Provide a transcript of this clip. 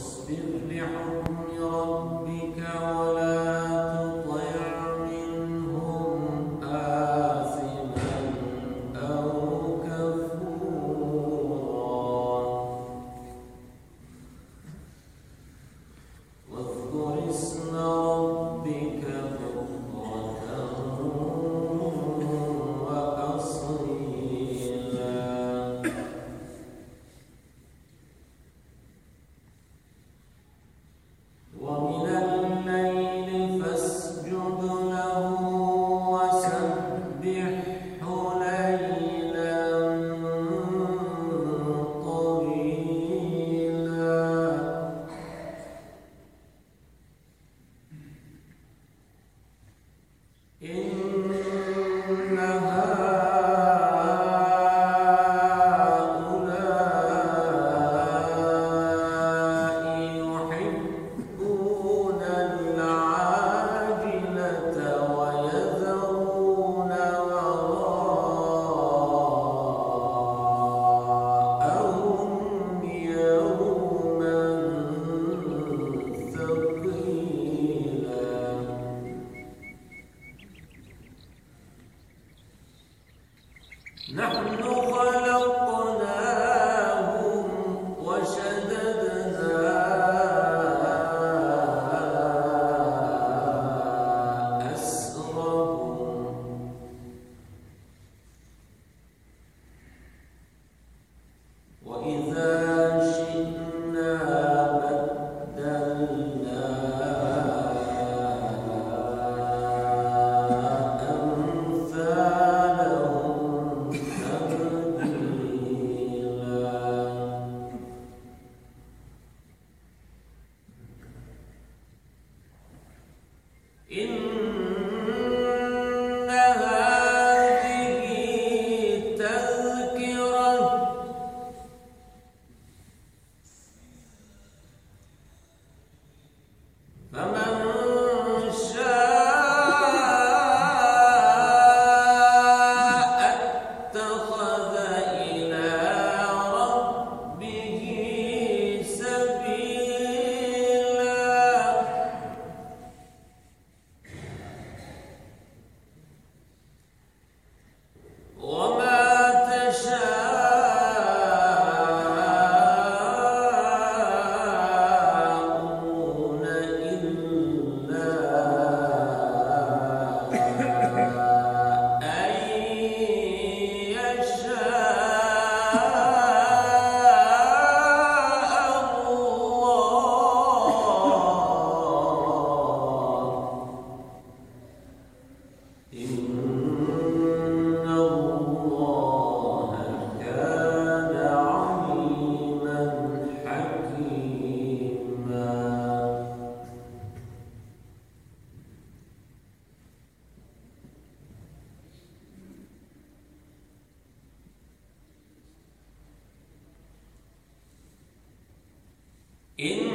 واصبر لحكم ربك ولا in